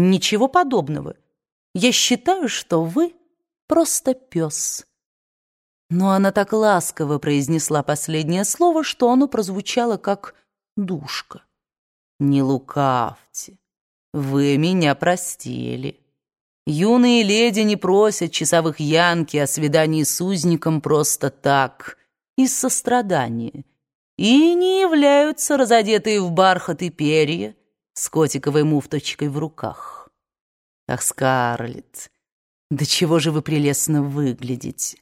Ничего подобного. Я считаю, что вы просто пес. Но она так ласково произнесла последнее слово, что оно прозвучало как душка. «Не лукавьте, вы меня простили. Юные леди не просят часовых янки о свидании с узником просто так, из сострадания, и не являются разодетые в бархат и перья с котиковой муфточкой в руках. Ах, Скарлетт, да чего же вы прелестно выглядите!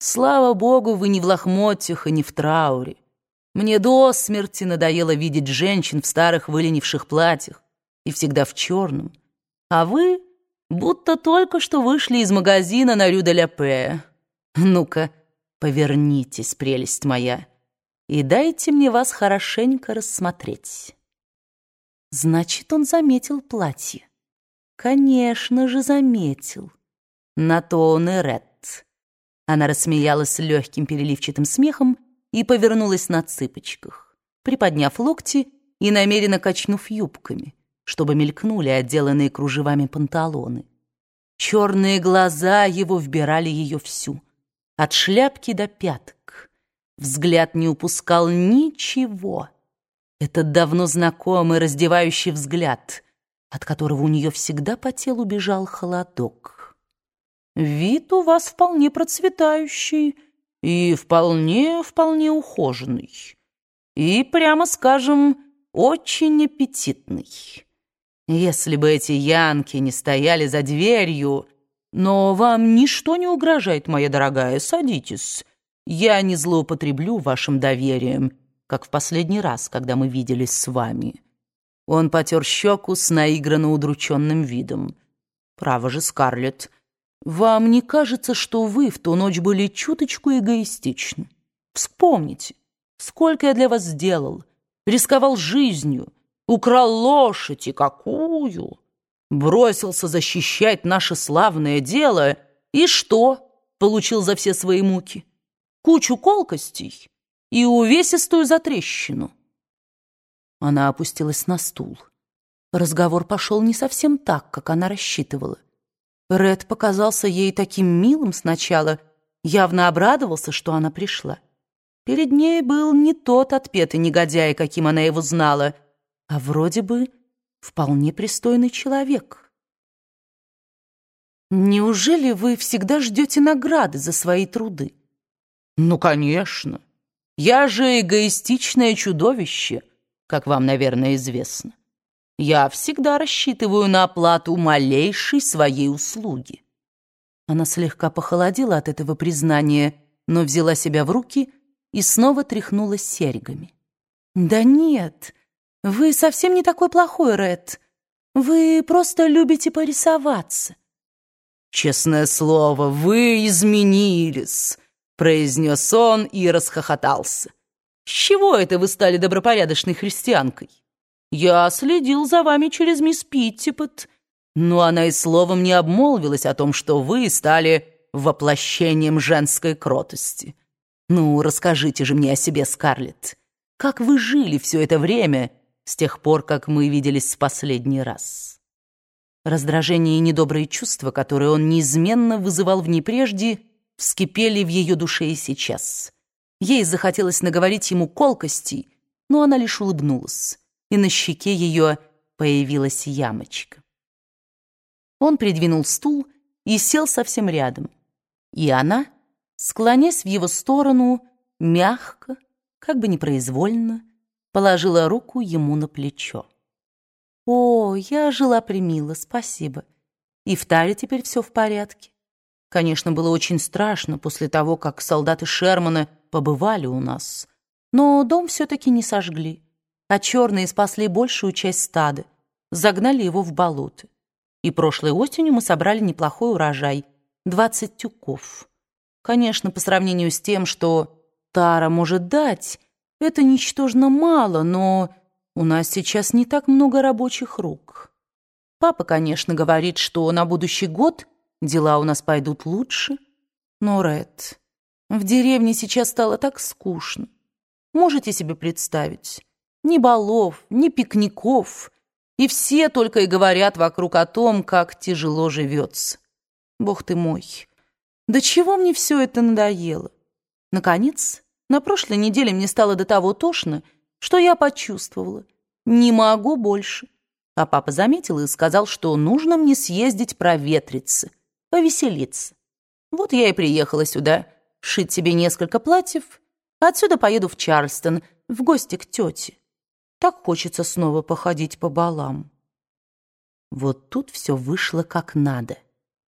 Слава богу, вы не в лохмотьях и не в трауре. Мне до смерти надоело видеть женщин в старых выленивших платьях и всегда в черном. А вы будто только что вышли из магазина на Рю-де-Ля-Пе. Ну-ка, повернитесь, прелесть моя, и дайте мне вас хорошенько рассмотреть. Значит, он заметил платье. Конечно же, заметил. На то он и ред. Она рассмеялась легким переливчатым смехом и повернулась на цыпочках, приподняв локти и намеренно качнув юбками, чтобы мелькнули отделанные кружевами панталоны. Черные глаза его вбирали ее всю, от шляпки до пяток. Взгляд не упускал ничего. Этот давно знакомый раздевающий взгляд, от которого у нее всегда по телу бежал холодок. Вид у вас вполне процветающий и вполне-вполне ухоженный. И, прямо скажем, очень аппетитный. Если бы эти янки не стояли за дверью... Но вам ничто не угрожает, моя дорогая, садитесь. Я не злоупотреблю вашим доверием, как в последний раз, когда мы виделись с вами. Он потер щеку с наигранно удрученным видом. Право же, Скарлетт, вам не кажется, что вы в ту ночь были чуточку эгоистичны? Вспомните, сколько я для вас сделал, рисковал жизнью, украл лошадь и какую, бросился защищать наше славное дело, и что получил за все свои муки? Кучу колкостей и увесистую затрещину. Она опустилась на стул. Разговор пошел не совсем так, как она рассчитывала. Ред показался ей таким милым сначала, явно обрадовался, что она пришла. Перед ней был не тот отпетый негодяй, каким она его знала, а вроде бы вполне пристойный человек. Неужели вы всегда ждете награды за свои труды? Ну, конечно. Я же эгоистичное чудовище, как вам, наверное, известно. Я всегда рассчитываю на оплату малейшей своей услуги». Она слегка похолодела от этого признания, но взяла себя в руки и снова тряхнула серьгами. «Да нет, вы совсем не такой плохой, Ред. Вы просто любите порисоваться». «Честное слово, вы изменились», — произнес он и расхохотался. «С чего это вы стали добропорядочной христианкой?» Я следил за вами через мисс Питтипот, но она и словом не обмолвилась о том, что вы стали воплощением женской кротости. Ну, расскажите же мне о себе, Скарлетт. Как вы жили все это время, с тех пор, как мы виделись в последний раз?» Раздражение и недобрые чувства, которые он неизменно вызывал в ней прежде, вскипели в ее душе и сейчас. Ей захотелось наговорить ему колкостей, но она лишь улыбнулась и на щеке ее появилась ямочка. Он придвинул стул и сел совсем рядом. И она, склонясь в его сторону, мягко, как бы непроизвольно, положила руку ему на плечо. «О, я жила примило, спасибо. И в Таре теперь все в порядке. Конечно, было очень страшно после того, как солдаты Шермана побывали у нас, но дом все-таки не сожгли а черные спасли большую часть стада, загнали его в болото. И прошлой осенью мы собрали неплохой урожай — 20 тюков. Конечно, по сравнению с тем, что Тара может дать, это ничтожно мало, но у нас сейчас не так много рабочих рук. Папа, конечно, говорит, что на будущий год дела у нас пойдут лучше. Но, Ред, в деревне сейчас стало так скучно. Можете себе представить? Ни балов, ни пикников, и все только и говорят вокруг о том, как тяжело живется. Бог ты мой, до чего мне все это надоело? Наконец, на прошлой неделе мне стало до того тошно, что я почувствовала. Не могу больше. А папа заметил и сказал, что нужно мне съездить проветриться, повеселиться. Вот я и приехала сюда, шить себе несколько платьев. Отсюда поеду в Чарльстон, в гости к тете. Так хочется снова походить по балам. Вот тут все вышло как надо,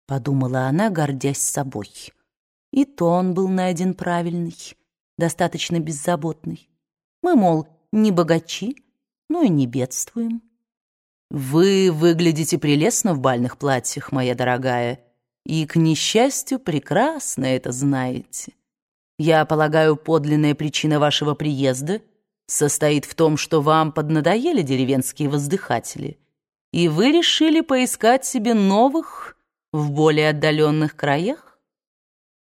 подумала она, гордясь собой. И тон был найден правильный, достаточно беззаботный. Мы, мол, не богачи, но и не бедствуем. Вы выглядите прелестно в бальных платьях, моя дорогая, и, к несчастью, прекрасно это знаете. Я полагаю, подлинная причина вашего приезда состоит в том, что вам поднадоели деревенские воздыхатели, и вы решили поискать себе новых в более отдаленных краях?